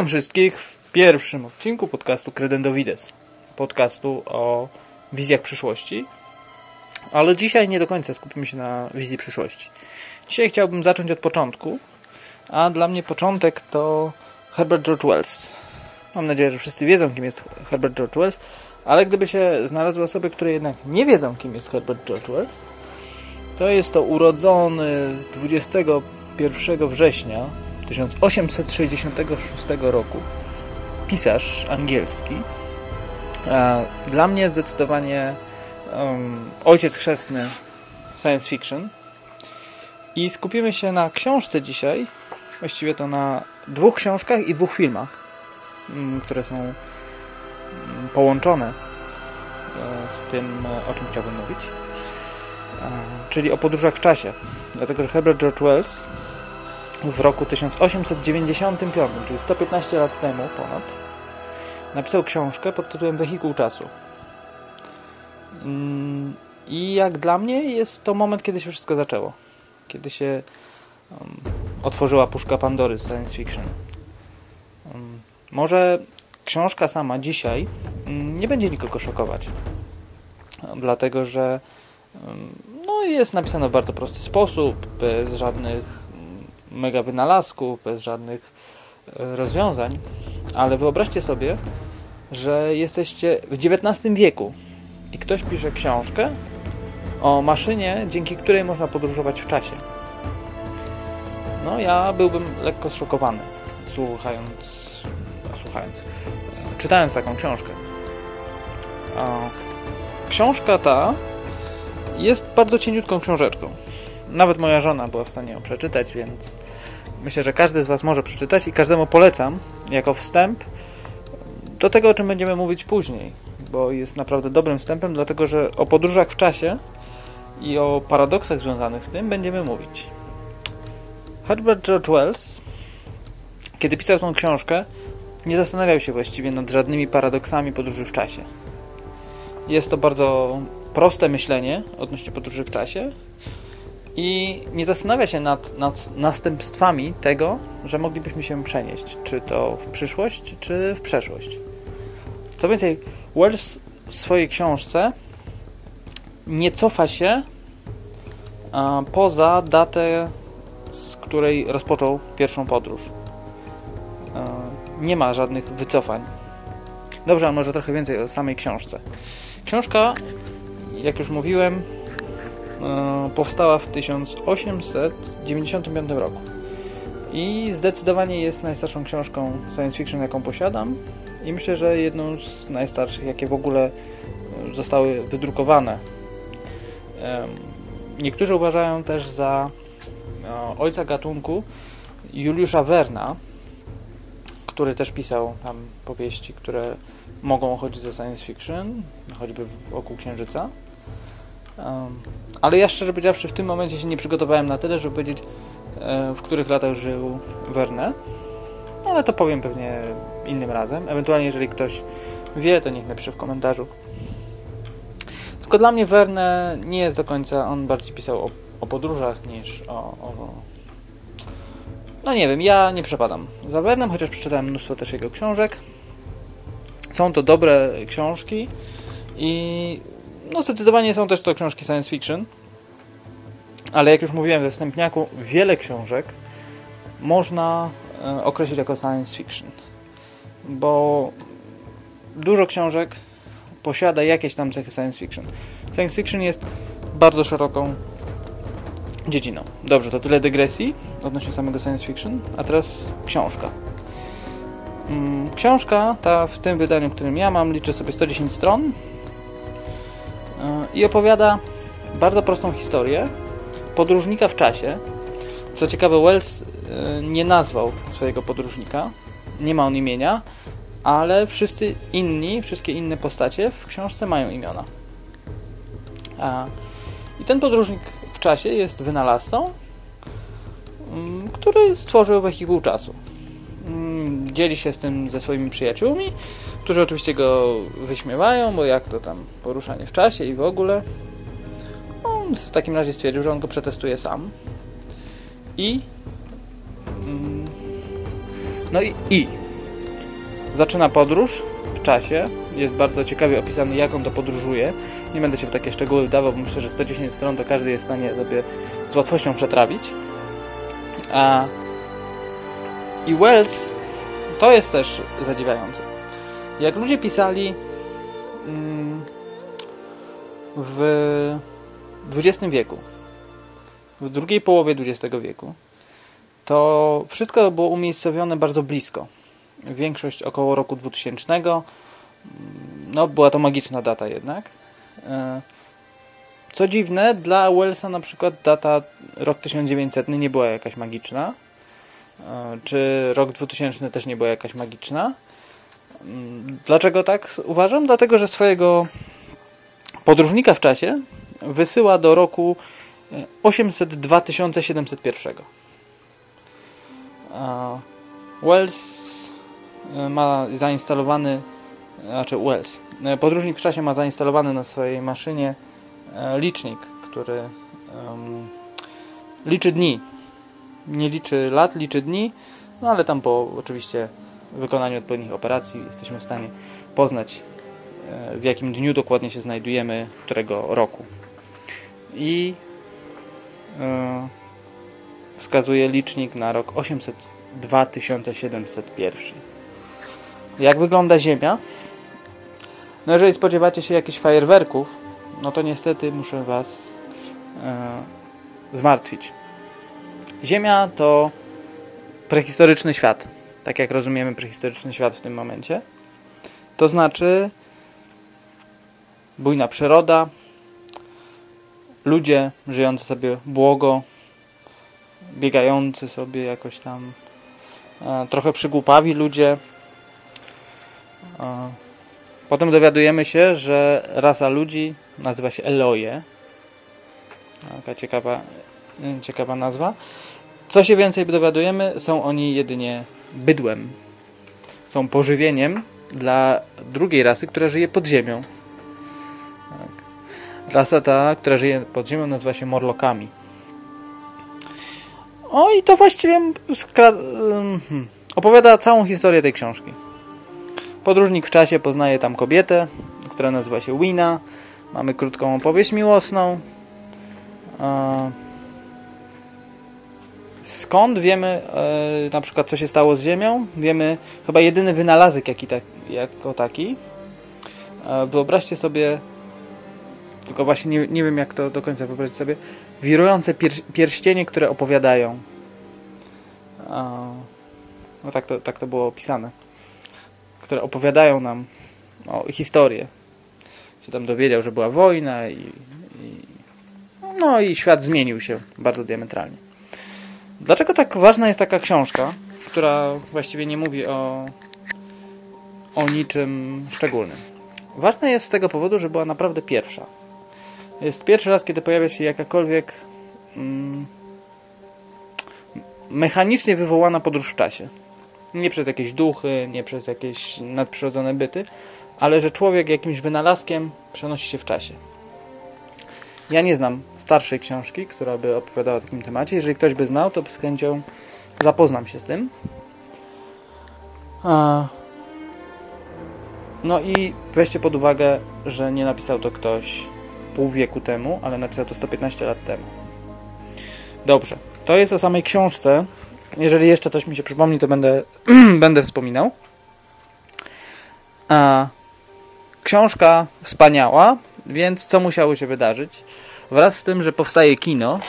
Witam wszystkich w pierwszym odcinku podcastu Credendowides. Podcastu o wizjach przyszłości. Ale dzisiaj nie do końca skupimy się na wizji przyszłości. Dzisiaj chciałbym zacząć od początku, a dla mnie początek to Herbert George Wells. Mam nadzieję, że wszyscy wiedzą, kim jest Herbert George Wells, ale gdyby się znalazły osoby, które jednak nie wiedzą, kim jest Herbert George Wells, to jest to urodzony 21 września 1866 roku pisarz angielski. Dla mnie zdecydowanie um, ojciec chrzestny science fiction. I skupimy się na książce dzisiaj, właściwie to na dwóch książkach i dwóch filmach, mm, które są mm, połączone e, z tym, o czym chciałbym mówić. Czyli o podróżach w czasie. Dlatego, że Herbert George Wells w roku 1895, czyli 115 lat temu ponad, napisał książkę pod tytułem Wehikuł Czasu. Mm, I jak dla mnie jest to moment, kiedy się wszystko zaczęło. Kiedy się um, otworzyła puszka Pandory z science fiction. Um, może książka sama dzisiaj nie będzie nikogo szokować. Dlatego, że no, jest napisana w bardzo prosty sposób, bez żadnych mega wynalazków, bez żadnych e, rozwiązań, ale wyobraźcie sobie, że jesteście w XIX wieku i ktoś pisze książkę o maszynie, dzięki której można podróżować w czasie. No, ja byłbym lekko zszokowany, słuchając, no, słuchając, e, czytając taką książkę. Książka ta jest bardzo cieniutką książeczką. Nawet moja żona była w stanie ją przeczytać, więc myślę, że każdy z Was może przeczytać i każdemu polecam jako wstęp do tego, o czym będziemy mówić później, bo jest naprawdę dobrym wstępem, dlatego że o podróżach w czasie i o paradoksach związanych z tym będziemy mówić. Herbert George Wells, kiedy pisał tą książkę, nie zastanawiał się właściwie nad żadnymi paradoksami podróży w czasie. Jest to bardzo proste myślenie odnośnie podróży w czasie i nie zastanawia się nad, nad następstwami tego, że moglibyśmy się przenieść, czy to w przyszłość, czy w przeszłość. Co więcej, Wells w swojej książce nie cofa się poza datę, z której rozpoczął pierwszą podróż. Nie ma żadnych wycofań. Dobrze, a może trochę więcej o samej książce. Książka, jak już mówiłem, powstała w 1895 roku. I zdecydowanie jest najstarszą książką science fiction, jaką posiadam. I myślę, że jedną z najstarszych, jakie w ogóle e, zostały wydrukowane. Niektórzy uważają też za e, ojca gatunku Juliusza Werna, który też pisał tam powieści, które mogą chodzić za science fiction, choćby wokół Księżyca. Ale ja szczerze powiedziawszy w tym momencie się nie przygotowałem na tyle, żeby powiedzieć e, w których latach żył Verne. Ale to powiem pewnie innym razem. Ewentualnie jeżeli ktoś wie, to niech napisze w komentarzu. Tylko dla mnie Verne nie jest do końca, on bardziej pisał o, o podróżach niż o, o, No nie wiem, ja nie przepadam za Vernem, chociaż przeczytałem mnóstwo też jego książek. Są to dobre książki i no zdecydowanie są też to książki science fiction, ale jak już mówiłem we wstępniaku, wiele książek można e, określić jako science fiction, bo dużo książek posiada jakieś tam cechy science fiction. Science fiction jest bardzo szeroką dziedziną. Dobrze, to tyle dygresji odnośnie samego science fiction, a teraz książka. Mm, książka ta w tym wydaniu, którym ja mam, liczy sobie 110 stron, i opowiada bardzo prostą historię podróżnika w czasie. Co ciekawe, Wells e, nie nazwał swojego podróżnika, nie ma on imienia, ale wszyscy inni, wszystkie inne postacie w książce mają imiona. I ten podróżnik w czasie jest wynalazcą, mm, który stworzył wehikuł czasu. Dzieli się z tym ze swoimi przyjaciółmi którzy oczywiście go wyśmiewają, bo jak to tam poruszanie w czasie i w ogóle. On w takim razie stwierdził, że on go przetestuje sam. I. Mm, no i, i zaczyna podróż w czasie. Jest bardzo ciekawie opisany, jak on to podróżuje. Nie będę się w takie szczegóły wdawał, bo myślę, że 110 stron to każdy jest w stanie sobie z łatwością przetrawić. A i Wells to jest też zadziwiające. Jak ludzie pisali mm, w XX wieku, w drugiej połowie XX wieku, to wszystko było umiejscowione bardzo blisko. Większość około roku 2000. No, była to magiczna data jednak. E, co dziwne, dla Wellsa na przykład data rok 1900 nie była jakaś magiczna. E, czy rok 2000 też nie była jakaś magiczna. Mm, dlaczego tak uważam? Dlatego, że swojego podróżnika w czasie wysyła do roku 802 701. Wells e, ma zainstalowany, znaczy Wells, e, podróżnik w czasie ma zainstalowany na swojej maszynie licznik, który liczy dni nie liczy lat, liczy dni, no ale tam po oczywiście wykonaniu odpowiednich operacji jesteśmy w stanie poznać e, w jakim dniu dokładnie się znajdujemy, którego roku. I yy, wskazuje licznik na rok 800, 2701. Jak wygląda Ziemia? No jeżeli spodziewacie się jakichś fajerwerków, no to niestety muszę Was yy, zmartwić. Ziemia to prehistoryczny świat. Tak jak rozumiemy prehistoryczny świat w tym momencie. To znaczy bujna przyroda, ludzie żyjący sobie błogo, biegający sobie jakoś tam, e, trochę przygłupawi ludzie. E, potem dowiadujemy się, że rasa ludzi nazywa się Eloje. Taka ciekawa, ciekawa nazwa. Co się więcej dowiadujemy, są oni jedynie bydłem. Są pożywieniem dla drugiej rasy, która żyje pod ziemią. Tak. Rasa ta, która żyje pod ziemią, nazywa się Morlokami. O i to właściwie hmm, opowiada całą historię tej książki. Podróżnik w czasie poznaje tam kobietę, która nazywa się Wina. Mamy krótką opowieść miłosną. Skąd wiemy e, na przykład co się stało z Ziemią? Wiemy chyba jedyny wynalazek jaki tak, jako taki. E, wyobraźcie sobie tylko właśnie nie, nie wiem jak to do końca wyobrazić sobie wirujące pier, pierścienie, które opowiadają. E, no tak to, tak to było opisane. Które opowiadają nam o historię. Się tam dowiedział, że była wojna i, i no i świat zmienił się bardzo diametralnie. Dlaczego tak ważna jest taka książka, która właściwie nie mówi o, o niczym szczególnym? Ważna jest z tego powodu, że była naprawdę pierwsza. Jest pierwszy raz, kiedy pojawia się jakakolwiek mm, mechanicznie wywołana podróż w czasie. Nie przez jakieś duchy, nie przez jakieś nadprzyrodzone byty, ale że człowiek jakimś wynalazkiem przenosi się w czasie. Ja nie znam starszej książki, która by opowiadała o takim temacie. Jeżeli ktoś by znał, to z chęcią zapoznam się z tym. No i weźcie pod uwagę, że nie napisał to ktoś pół wieku temu, ale napisał to 115 lat temu. Dobrze. To jest o samej książce. Jeżeli jeszcze coś mi się przypomni, to będę, będę wspominał. Książka wspaniała, więc co musiało się wydarzyć? Wraz z tym, że powstaje kino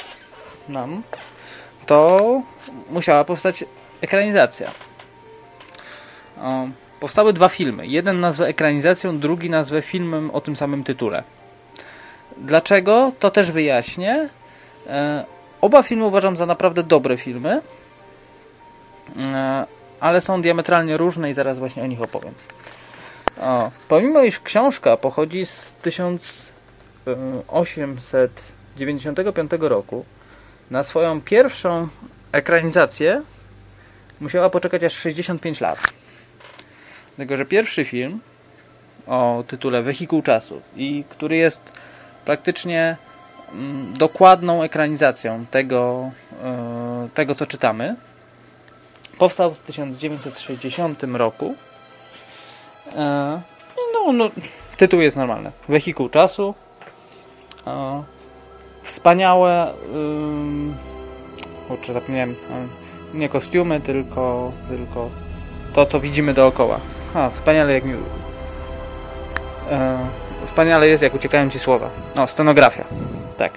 nam, to musiała powstać ekranizacja. O, powstały dwa filmy. Jeden nazwę ekranizacją, drugi nazwę filmem o tym samym tytule. Dlaczego? To też wyjaśnię. E, oba filmy uważam za naprawdę dobre filmy, e, ale są diametralnie różne i zaraz właśnie o nich opowiem. O, pomimo iż książka pochodzi z 1895 roku, na swoją pierwszą ekranizację musiała poczekać aż 65 lat. Dlatego, że pierwszy film o tytule Wehikuł Czasu i który jest praktycznie mm, dokładną ekranizacją tego, e, tego co czytamy, powstał w 1960 roku no, no, tytuł jest normalny. Wehikuł czasu. E, wspaniałe. Kurczę, zapomniałem. Nie kostiumy, tylko, tylko to, co widzimy dookoła. A, wspaniale jak mi... E, wspaniale jest, jak uciekają ci słowa. No, scenografia. Tak.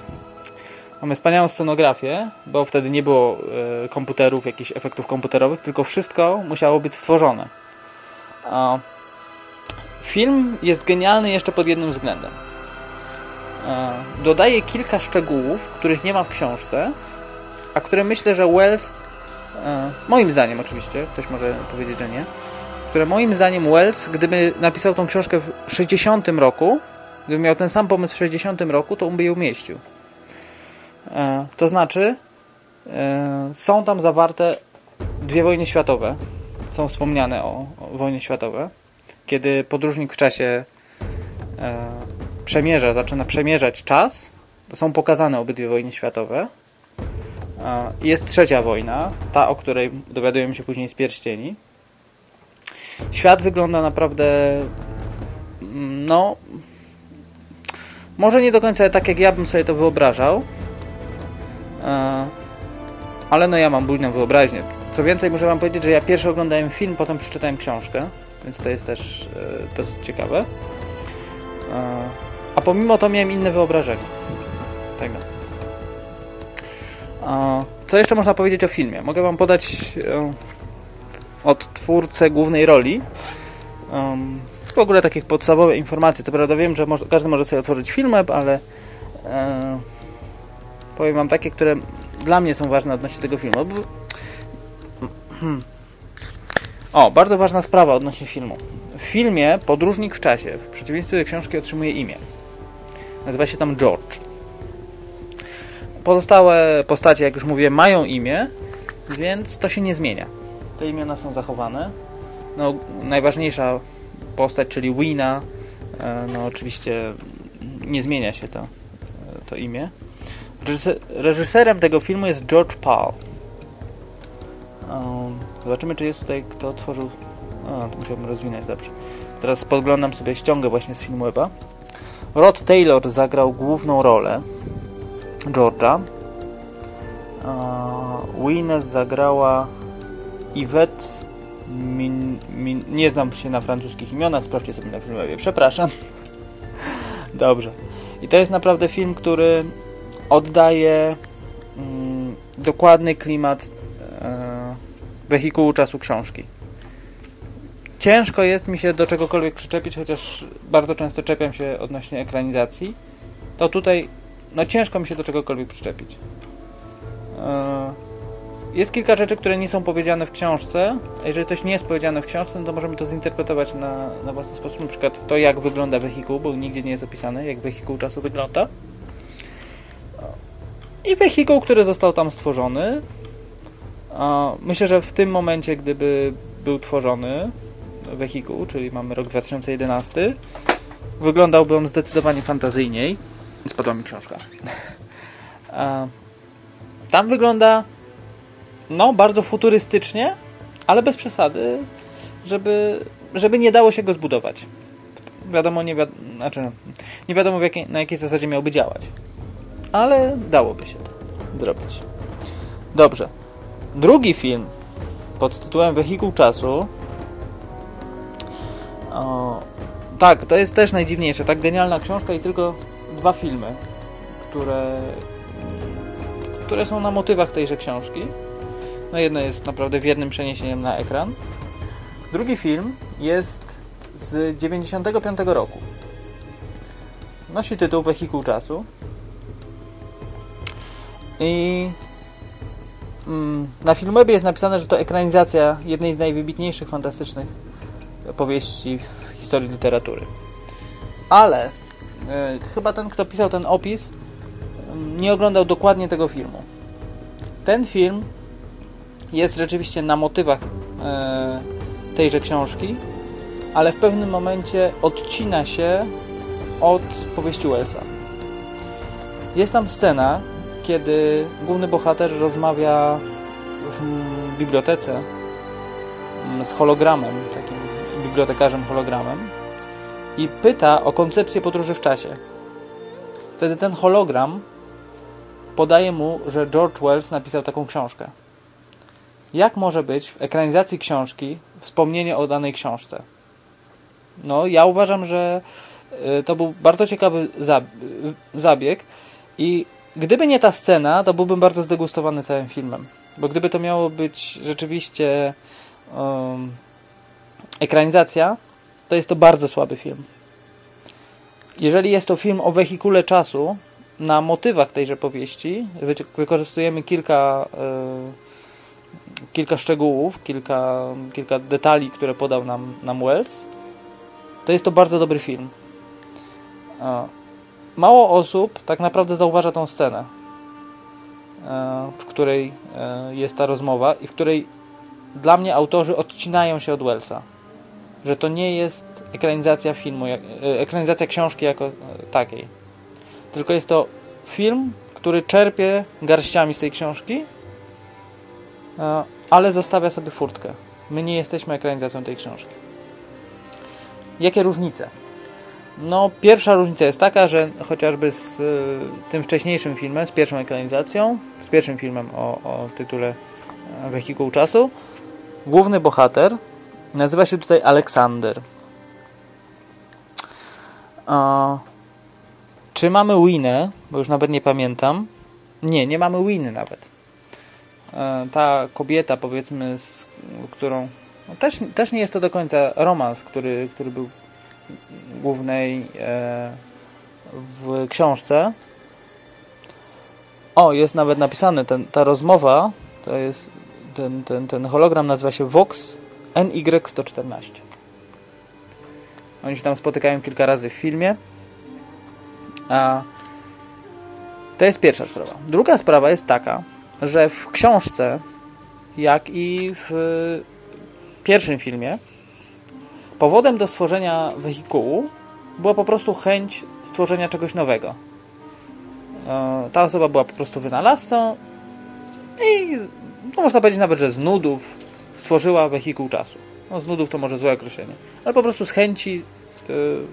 Mamy wspaniałą scenografię, bo wtedy nie było e, komputerów, jakichś efektów komputerowych, tylko wszystko musiało być stworzone. E, film jest genialny jeszcze pod jednym względem. E, dodaje kilka szczegółów, których nie ma w książce, a które myślę, że Wells, e, moim zdaniem oczywiście, ktoś może powiedzieć, że nie, które moim zdaniem Wells, gdyby napisał tą książkę w 60 roku, gdyby miał ten sam pomysł w 60 roku, to on by ją umieścił. E, to znaczy, są tam zawarte dwie wojny światowe. Są wspomniane o, o wojny światowe. Kiedy podróżnik w czasie e, przemierza, zaczyna przemierzać czas, to są pokazane obydwie wojny światowe. Jest trzecia wojna, ta, o której dowiadujemy się później z pierścieni. Świat wygląda naprawdę mm, no może nie do końca tak, jak ja bym sobie to wyobrażał, E, ale no ja mam bujną wyobraźnię. Co więcej, muszę wam powiedzieć, że ja pierwszy oglądałem film, potem przeczytałem książkę, więc to jest też e, dosyć ciekawe. E, a pomimo to miałem inne wyobrażenie tego. Co jeszcze można powiedzieć o filmie? Mogę wam podać od twórcę głównej roli w ogóle takie podstawowe informacje. Co prawda wiem, że każdy może sobie otworzyć film, ale powiem wam takie, które dla mnie są ważne odnośnie tego filmu. Hmm. O, bardzo ważna sprawa odnośnie filmu. W filmie Podróżnik w czasie, w przeciwieństwie do książki, otrzymuje imię. Nazywa się tam George. Pozostałe postacie, jak już mówiłem, mają imię, więc to się nie zmienia. Te imiona są zachowane. No, najważniejsza postać, czyli Wina, e, no oczywiście nie zmienia się to, to imię. Reżyserem tego filmu jest George Paul. Zobaczymy, czy jest tutaj kto otworzył... O, to musiałbym rozwinąć dobrze. Teraz podglądam sobie ściągę właśnie z Filmweba. Rod Taylor zagrał główną rolę George'a. Uh, Wines zagrała Yvette Min, Min, nie znam się na francuskich imionach, sprawdźcie sobie na Filmwebie, przepraszam. Dobrze. I to jest naprawdę film, który oddaje mm, dokładny klimat wehikułu czasu książki. Ciężko jest mi się do czegokolwiek przyczepić, chociaż bardzo często czepiam się odnośnie ekranizacji. To tutaj no ciężko mi się do czegokolwiek przyczepić. E, jest kilka rzeczy, które nie są powiedziane w książce. Jeżeli coś nie jest powiedziane w książce, no to możemy to zinterpretować na, na własny sposób. Na przykład to, jak wygląda wehikuł, bo nigdzie nie jest opisane, jak wehikuł czasu wygląda. I wehikuł, który został tam stworzony. Myślę, że w tym momencie, gdyby był tworzony wehikuł, czyli mamy rok 2011, wyglądałby on zdecydowanie fantazyjniej. Spadła mi książka. Tam wygląda no, bardzo futurystycznie, ale bez przesady, żeby, żeby nie dało się go zbudować. Wiadomo, nie, znaczy, nie wiadomo jakiej, na jakiej zasadzie miałby działać ale dałoby się to zrobić. Dobrze. Drugi film pod tytułem Wehikuł Czasu o, tak, to jest też najdziwniejsze. Tak genialna książka i tylko dwa filmy, które które są na motywach tejże książki. No jedno jest naprawdę wiernym przeniesieniem na ekran. Drugi film jest z 95 roku. Nosi tytuł Wehikuł Czasu. I na Filmwebie jest napisane, że to ekranizacja jednej z najwybitniejszych fantastycznych powieści w historii literatury. Ale y, chyba ten, kto pisał ten opis, y, nie oglądał dokładnie tego filmu. Ten film jest rzeczywiście na motywach y, tejże książki, ale w pewnym momencie odcina się od powieści Wellsa. Jest tam scena, kiedy główny bohater rozmawia w bibliotece mm, z hologramem takim bibliotekarzem hologramem i pyta o koncepcję podróży w czasie. Wtedy ten hologram podaje mu, że George Wells napisał taką książkę. Jak może być w ekranizacji książki wspomnienie o danej książce? No, ja uważam, że y, to był bardzo ciekawy zabieg i gdyby nie ta scena, to byłbym bardzo zdegustowany całym filmem. Bo gdyby to miało być rzeczywiście um, ekranizacja, to jest to bardzo słaby film. Jeżeli jest to film o wehikule czasu, na motywach tejże powieści wykorzystujemy kilka, y, kilka szczegółów, kilka, kilka detali, które podał nam, nam Wells, to jest to bardzo dobry film. Mało osób tak naprawdę zauważa tą scenę, e, w której e, jest ta rozmowa i w której dla mnie autorzy odcinają się od Wellsa. Że to nie jest ekranizacja filmu, e, ekranizacja książki jako takiej. Tylko jest to film, który czerpie garściami z tej książki, ale zostawia sobie furtkę. My nie jesteśmy ekranizacją tej książki. Jakie różnice? No, pierwsza różnica jest taka, że chociażby z y, tym wcześniejszym filmem, z pierwszą ekranizacją, z pierwszym filmem o, o tytule e, Wehikuł Czasu, główny bohater nazywa się tutaj Aleksander. Czy mamy Winę? Bo już nawet nie pamiętam. Nie, nie mamy Winy nawet. E, ta kobieta, powiedzmy, z którą no też, też nie jest to do końca romans, który, który był głównej e, w książce. O, jest nawet napisane, ten, ta rozmowa, to jest ten, ten, ten hologram nazywa się Vox NY114. Oni się tam spotykają kilka razy w filmie. A to jest pierwsza sprawa. Druga sprawa jest taka, że w książce, jak i w pierwszym filmie, Powodem do stworzenia wehikułu była po prostu chęć stworzenia czegoś nowego. E, ta osoba była po prostu wynalazcą i no można powiedzieć nawet, że z nudów stworzyła wehikuł czasu. No, z nudów to może złe określenie, ale po prostu z chęci yy,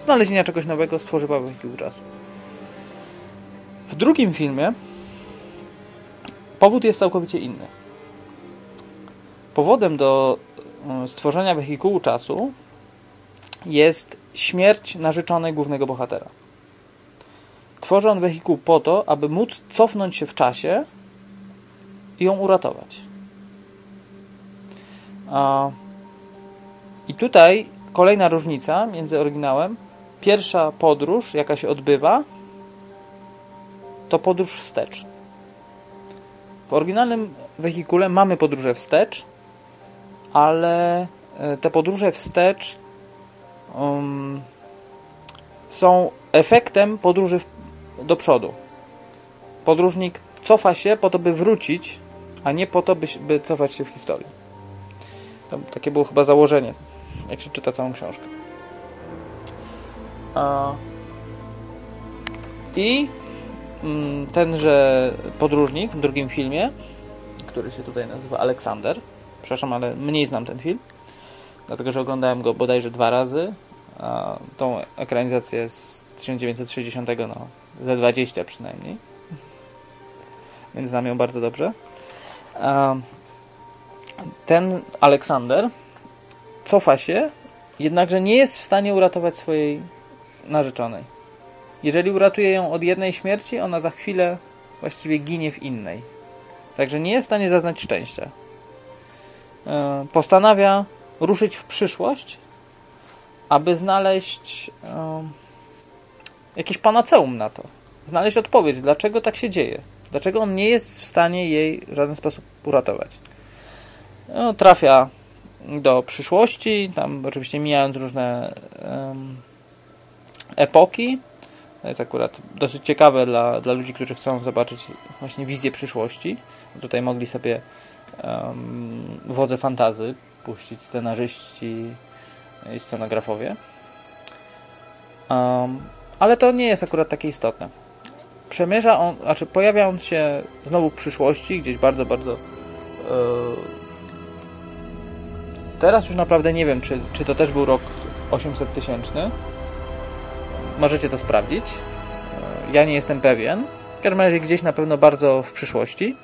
znalezienia czegoś nowego stworzyła wehikuł czasu. W drugim filmie powód jest całkowicie inny. Powodem do stworzenia wehikułu czasu jest śmierć narzeczonej głównego bohatera. Tworzy on wehikuł po to, aby móc cofnąć się w czasie i ją uratować. I tutaj kolejna różnica między oryginałem. Pierwsza podróż, jaka się odbywa, to podróż wstecz. W oryginalnym wehikule mamy podróżę wstecz, ale e, te podróże wstecz um, są efektem podróży do przodu. Podróżnik cofa się po to, by wrócić, a nie po to, by, by cofać się w historii. To takie było chyba założenie, jak się czyta całą książkę. I mm, tenże podróżnik w drugim filmie, który się tutaj nazywa Aleksander, Przepraszam, ale mniej znam ten film. Dlatego, że oglądałem go bodajże dwa razy. A tą ekranizację z 1960, no, ze 20 przynajmniej. Więc znam ją bardzo dobrze. Ten Aleksander cofa się, jednakże nie jest w stanie uratować swojej narzeczonej. Jeżeli uratuje ją od jednej śmierci, ona za chwilę właściwie ginie w innej. Także nie jest w stanie zaznać szczęścia. E, postanawia ruszyć w przyszłość, aby znaleźć e, jakieś panaceum na to. Znaleźć odpowiedź, dlaczego tak się dzieje. Dlaczego on nie jest w stanie jej w żaden sposób uratować. No, trafia do przyszłości, tam oczywiście mijając różne um, epoki. To jest akurat dosyć ciekawe dla, dla ludzi, którzy chcą zobaczyć właśnie wizję przyszłości. Tutaj mogli sobie um, wodze fantazy puścić scenarzyści i scenografowie. Um, ale to nie jest akurat takie istotne. Przemierza on, znaczy pojawia on się znowu w przyszłości, gdzieś bardzo, bardzo yy, teraz już naprawdę nie wiem, czy, czy to też był rok 800 tysięczny. Możecie to sprawdzić. E, ja nie jestem pewien. W każdym razie gdzieś na pewno bardzo w przyszłości.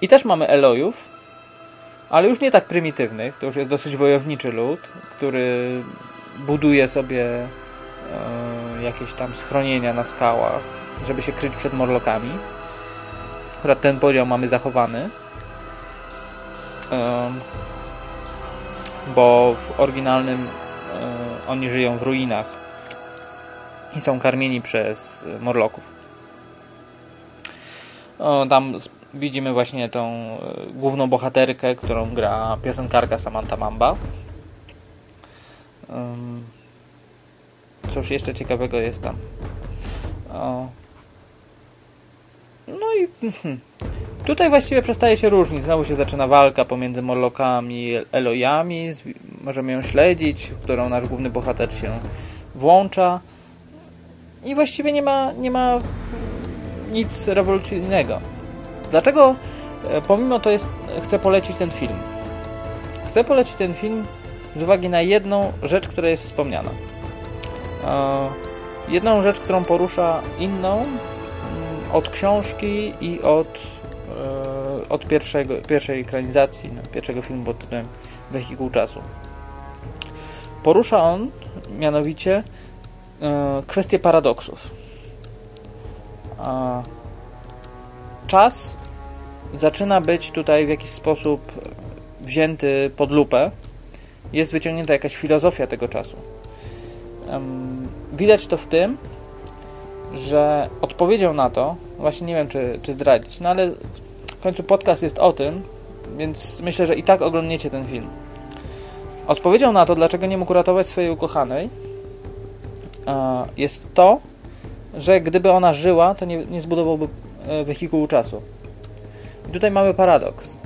I też mamy Elojów, ale już nie tak prymitywnych. To już jest dosyć wojowniczy lud, który buduje sobie e, jakieś tam schronienia na skałach, żeby się kryć przed morlokami. Akurat ten podział mamy zachowany. Bo w oryginalnym e, oni żyją w ruinach i są karmieni przez morloków. O, tam widzimy właśnie tą e, główną bohaterkę, którą gra piosenkarka Samantha Mamba. Cóż jeszcze ciekawego jest tam? No i hmm, tutaj właściwie przestaje się różnić. Znowu się zaczyna walka pomiędzy Morlokami i Elojami. Możemy ją śledzić, w którą nasz główny bohater się włącza. I właściwie nie ma, nie ma nic rewolucyjnego. Dlaczego e, pomimo to jest, chcę polecić ten film? Chcę polecić ten film z uwagi na jedną rzecz, która jest wspomniana. E, jedną rzecz, którą porusza inną mm, od książki i od, e, od pierwszego, pierwszej ekranizacji, no, pierwszego filmu pod tytułem Wehikuł Czasu. Porusza on mianowicie kwestię paradoksów czas zaczyna być tutaj w jakiś sposób wzięty pod lupę. Jest wyciągnięta jakaś filozofia tego czasu. Widać to w tym, że odpowiedzią na to, właśnie nie wiem czy, czy zdradzić, no ale w końcu podcast jest o tym, więc myślę, że i tak oglądniecie ten film. Odpowiedzią na to, dlaczego nie mógł ratować swojej ukochanej, jest to, że gdyby ona żyła, to nie, nie zbudowałby e, wehikułu czasu. I tutaj mamy paradoks,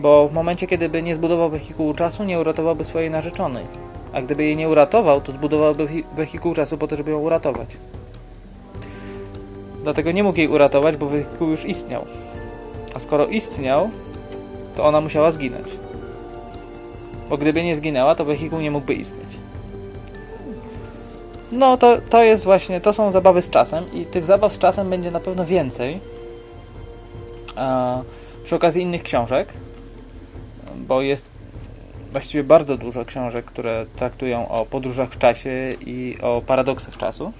bo w momencie, kiedy by nie zbudował wehikułu czasu, nie uratowałby swojej narzeczonej. A gdyby jej nie uratował, to zbudowałby wehikuł czasu po to, żeby ją uratować. Dlatego nie mógł jej uratować, bo wehikuł już istniał. A skoro istniał, to ona musiała zginąć. Bo gdyby nie zginęła, to wehikuł nie mógłby istnieć. No to, to jest właśnie, to są zabawy z czasem i tych zabaw z czasem będzie na pewno więcej przy okazji innych książek, bo jest właściwie bardzo dużo książek, które traktują o podróżach w czasie i o paradoksach czasu.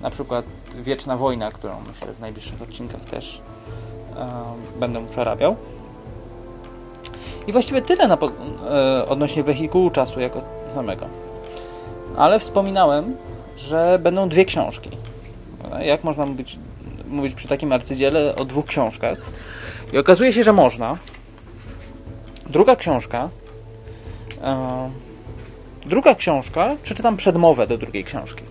Na przykład Wieczna Wojna, którą myślę w najbliższych odcinkach też będę przerabiał. I właściwie tyle na, e, odnośnie wehikułu czasu jako samego ale wspominałem, że będą dwie książki. Jak można mówić, mówić przy takim arcydziele o dwóch książkach? I okazuje się, że można. Druga książka. E, druga książka, przeczytam przedmowę do drugiej książki.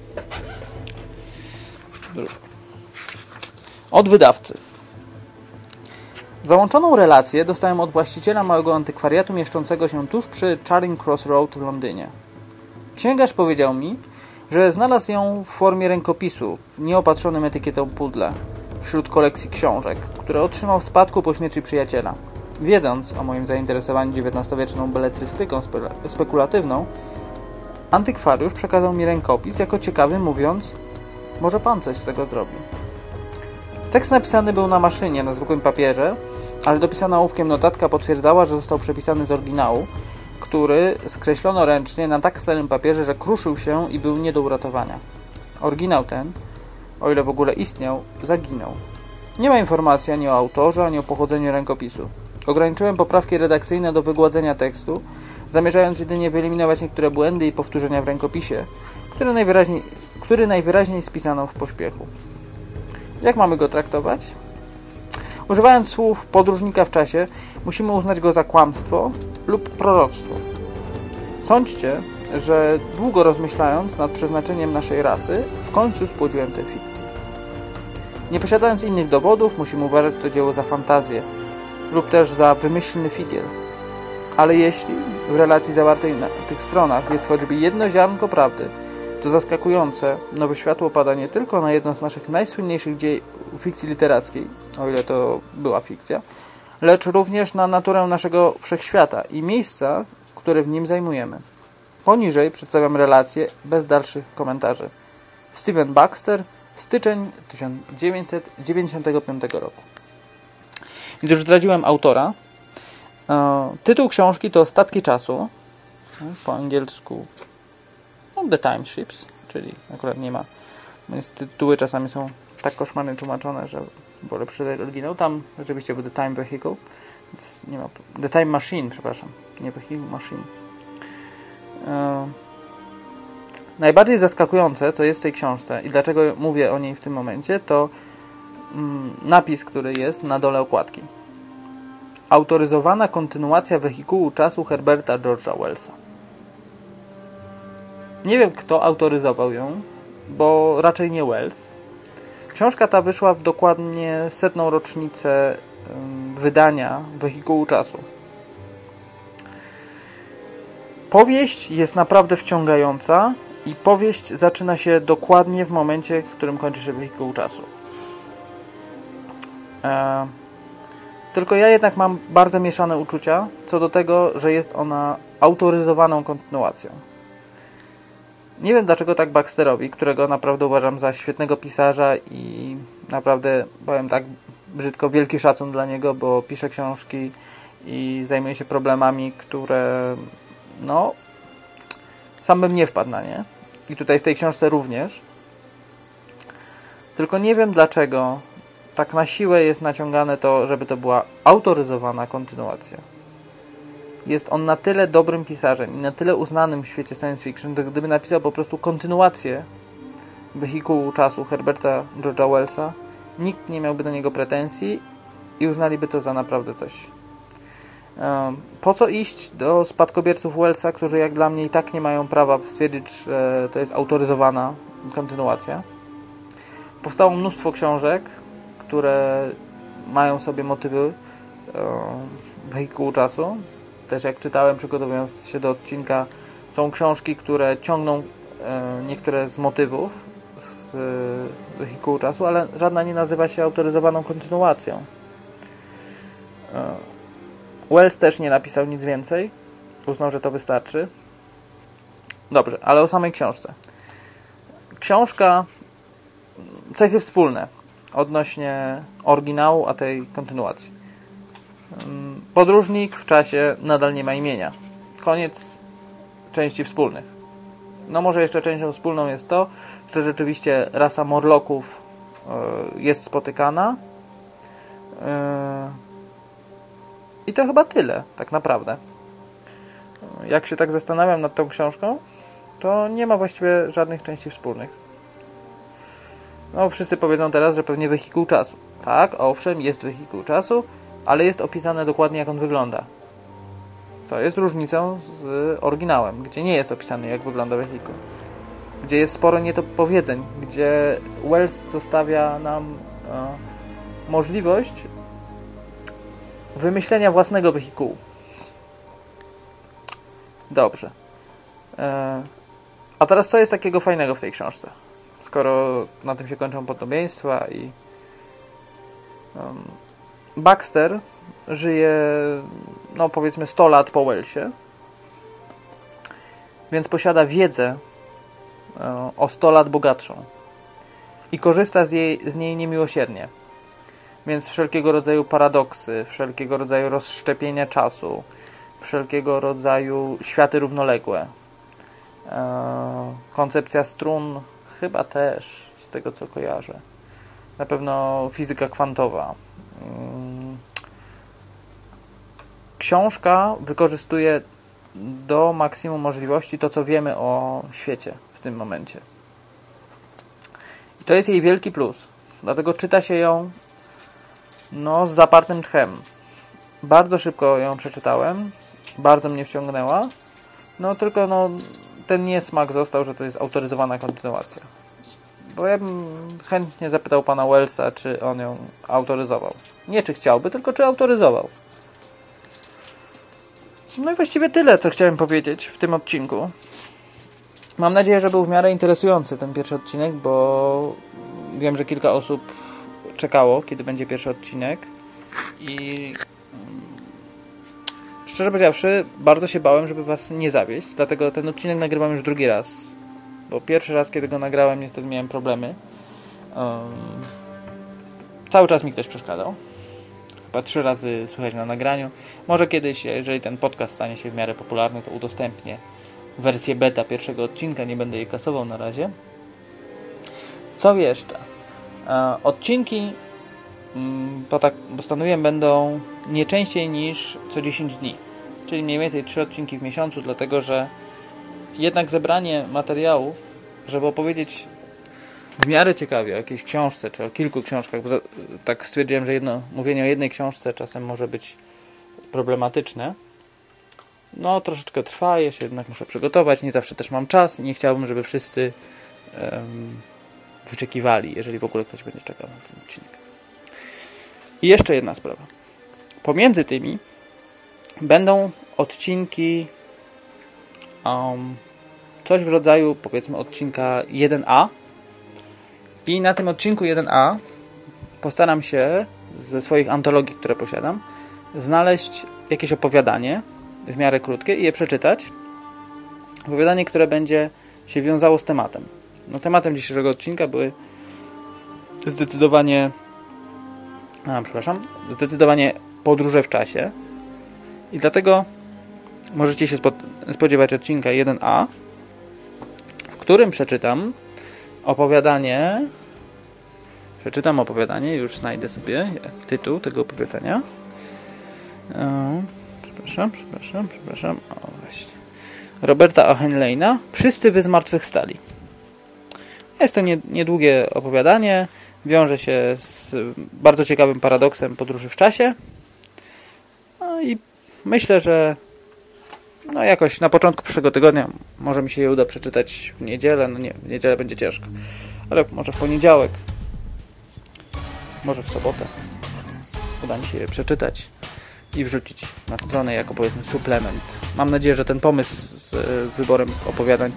Od wydawcy. Załączoną relację dostałem od właściciela małego antykwariatu mieszczącego się tuż przy Charing Cross Road w Londynie. Księgarz powiedział mi, że znalazł ją w formie rękopisu nieopatrzonym etykietą pudle wśród kolekcji książek, które otrzymał w spadku po śmierci przyjaciela. Wiedząc o moim zainteresowaniu XIX-wieczną beletrystyką spe spekulatywną, antykwariusz przekazał mi rękopis jako ciekawy, mówiąc może pan coś z tego zrobi. Tekst napisany był na maszynie, na zwykłym papierze, ale dopisana ołówkiem notatka potwierdzała, że został przepisany z oryginału, który skreślono ręcznie na tak starym papierze, że kruszył się i był nie do uratowania. Oryginał ten, o ile w ogóle istniał, zaginął. Nie ma informacji ani o autorze, ani o pochodzeniu rękopisu. Ograniczyłem poprawki redakcyjne do wygładzenia tekstu, zamierzając jedynie wyeliminować niektóre błędy i powtórzenia w rękopisie, który najwyraźniej, który najwyraźniej spisano w pośpiechu. Jak mamy go traktować? Używając słów podróżnika w czasie, musimy uznać go za kłamstwo lub proroctwo. Sądźcie, że długo rozmyślając nad przeznaczeniem naszej rasy, w końcu spłodziłem tę fikcję. Nie posiadając innych dowodów, musimy uważać to dzieło za fantazję lub też za wymyślny figiel. Ale jeśli w relacji zawartej na tych stronach jest choćby jedno ziarnko prawdy, to zaskakujące nowe światło pada nie tylko na jedno z naszych najsłynniejszych dzieł fikcji literackiej, o ile to była fikcja, lecz również na naturę naszego wszechświata i miejsca, które w nim zajmujemy. Poniżej przedstawiam relacje bez dalszych komentarzy. Steven Baxter, styczeń 1995 roku. Gdy już zdradziłem autora, e, tytuł książki to Statki Czasu, po angielsku no, The Time Ships, czyli akurat nie ma, więc tytuły czasami są tak koszmarnie tłumaczone, że wolę przeczytać oryginał. Tam rzeczywiście był The Time Vehicle, więc nie ma, The Time Machine, przepraszam, nie Vehicle, Machine. E, najbardziej zaskakujące, co jest w tej książce i dlaczego mówię o niej w tym momencie, to mm, napis, który jest na dole okładki. Autoryzowana kontynuacja wehikułu czasu Herberta George'a Wellsa. Nie wiem, kto autoryzował ją, bo raczej nie Wells. Książka ta wyszła w dokładnie setną rocznicę wydania Wehikułu Czasu. Powieść jest naprawdę wciągająca i powieść zaczyna się dokładnie w momencie, w którym kończy się Wehikuł Czasu. E, tylko ja jednak mam bardzo mieszane uczucia co do tego, że jest ona autoryzowaną kontynuacją. Nie wiem dlaczego tak Baxterowi, którego naprawdę uważam za świetnego pisarza i naprawdę, powiem tak brzydko, wielki szacun dla niego, bo pisze książki i zajmuje się problemami, które no sam bym nie wpadł na nie. I tutaj w tej książce również. Tylko nie wiem dlaczego tak na siłę jest naciągane to, żeby to była autoryzowana kontynuacja jest on na tyle dobrym pisarzem i na tyle uznanym w świecie science fiction, że gdyby napisał po prostu kontynuację wehikułu czasu Herberta George'a Wellsa, nikt nie miałby do niego pretensji i uznaliby to za naprawdę coś. Po co iść do spadkobierców Wellsa, którzy jak dla mnie i tak nie mają prawa stwierdzić, że to jest autoryzowana kontynuacja? Powstało mnóstwo książek, które mają sobie motywy wehikułu czasu, też jak czytałem przygotowując się do odcinka, są książki, które ciągną e, niektóre z motywów z e, wehikułu czasu, ale żadna nie nazywa się autoryzowaną kontynuacją. E, Wells też nie napisał nic więcej. Uznał, że to wystarczy. Dobrze, ale o samej książce. Książka cechy wspólne odnośnie oryginału, a tej kontynuacji. Podróżnik w czasie nadal nie ma imienia. Koniec części wspólnych. No może jeszcze częścią wspólną jest to, że rzeczywiście rasa Morloków e, jest spotykana. E, I to chyba tyle, tak naprawdę. Jak się tak zastanawiam nad tą książką, to nie ma właściwie żadnych części wspólnych. No, wszyscy powiedzą teraz, że pewnie wehikuł czasu. Tak, owszem, jest wehikuł czasu, ale jest opisane dokładnie jak on wygląda. Co jest różnicą z oryginałem, gdzie nie jest opisane jak wygląda wehikuł. Gdzie jest sporo niepowiedzeń, gdzie Wells zostawia nam e, możliwość wymyślenia własnego wehikułu. Dobrze. E, a teraz co jest takiego fajnego w tej książce? Skoro na tym się kończą podobieństwa i Baxter żyje, no powiedzmy 100 lat po Wellsie, więc posiada wiedzę e, o 100 lat bogatszą i korzysta z, jej, z niej niemiłosiernie. Więc wszelkiego rodzaju paradoksy, wszelkiego rodzaju rozszczepienia czasu, wszelkiego rodzaju światy równoległe, e, koncepcja strun chyba też, z tego co kojarzę. Na pewno fizyka kwantowa, książka wykorzystuje do maksimum możliwości to, co wiemy o świecie w tym momencie. I to jest jej wielki plus. Dlatego czyta się ją no, z zapartym tchem. Bardzo szybko ją przeczytałem. Bardzo mnie wciągnęła. No tylko no, ten niesmak został, że to jest autoryzowana kontynuacja. Bo ja bym chętnie zapytał pana Wellsa, czy on ją autoryzował. Nie czy chciałby, tylko czy autoryzował. No i właściwie tyle, co chciałem powiedzieć w tym odcinku. Mam nadzieję, że był w miarę interesujący ten pierwszy odcinek, bo wiem, że kilka osób czekało, kiedy będzie pierwszy odcinek i Szczerze powiedziawszy, bardzo się bałem, żeby was nie zawieść, dlatego ten odcinek nagrywam już drugi raz. Bo pierwszy raz, kiedy go nagrałem, niestety miałem problemy. Um, cały czas mi ktoś przeszkadzał. Chyba trzy razy słychać na nagraniu. Może kiedyś, jeżeli ten podcast stanie się w miarę popularny, to udostępnię wersję beta pierwszego odcinka. Nie będę jej kasował na razie. Co jeszcze? E, odcinki mm, to tak postanowiłem będą nie częściej niż co 10 dni. Czyli mniej więcej 3 odcinki w miesiącu, dlatego że jednak zebranie materiału, żeby opowiedzieć w miarę ciekawie o jakiejś książce, czy o kilku książkach, bo tak stwierdziłem, że jedno, mówienie o jednej książce czasem może być problematyczne. No, troszeczkę trwa, ja się jednak muszę przygotować, nie zawsze też mam czas i nie chciałbym, żeby wszyscy um, wyczekiwali, jeżeli w ogóle ktoś będzie czekał na ten odcinek. I jeszcze jedna sprawa. Pomiędzy tymi będą odcinki um, coś w rodzaju powiedzmy odcinka 1A i na tym odcinku 1A postaram się ze swoich antologii, które posiadam znaleźć jakieś opowiadanie w miarę krótkie i je przeczytać. Opowiadanie, które będzie się wiązało z tematem. No, tematem dzisiejszego odcinka były zdecydowanie a, przepraszam, zdecydowanie podróże w czasie i dlatego możecie się spodziewać odcinka 1a, w którym przeczytam opowiadanie przeczytam opowiadanie, już znajdę sobie tytuł tego opowiadania. O, przepraszam, przepraszam, przepraszam. O, właśnie. Roberta Ohenleina Wszyscy wy zmartwychwstali. Jest to niedługie opowiadanie. Wiąże się z bardzo ciekawym paradoksem podróży w czasie. No i myślę, że no jakoś na początku przyszłego tygodnia może mi się je uda przeczytać w niedzielę. No nie, w niedzielę będzie ciężko. Ale może w poniedziałek. Może w sobotę. Uda mi się je przeczytać i wrzucić na stronę jako powiedzmy suplement. Mam nadzieję, że ten pomysł z e, wyborem opowiadań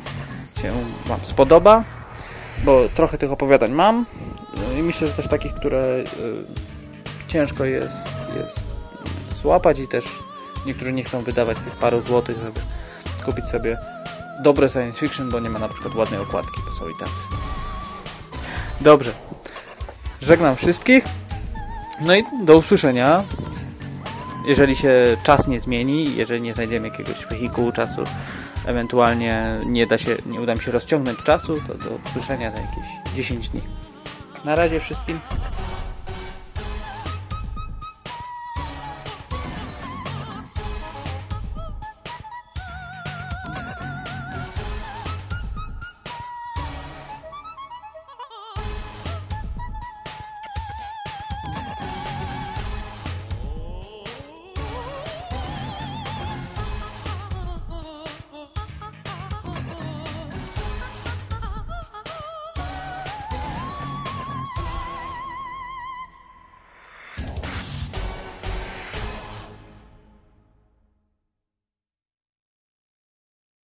się Wam spodoba, bo trochę tych opowiadań mam no i myślę, że też takich, które e, ciężko jest, jest złapać i też niektórzy nie chcą wydawać tych paru złotych, żeby kupić sobie dobre science fiction, bo nie ma na przykład ładnej okładki, bo są i tacy. Dobrze. Żegnam wszystkich. No i do usłyszenia. Jeżeli się czas nie zmieni, jeżeli nie znajdziemy jakiegoś wehikułu czasu, ewentualnie nie, da się, nie uda mi się rozciągnąć czasu, to do usłyszenia za jakieś 10 dni. Na razie wszystkim.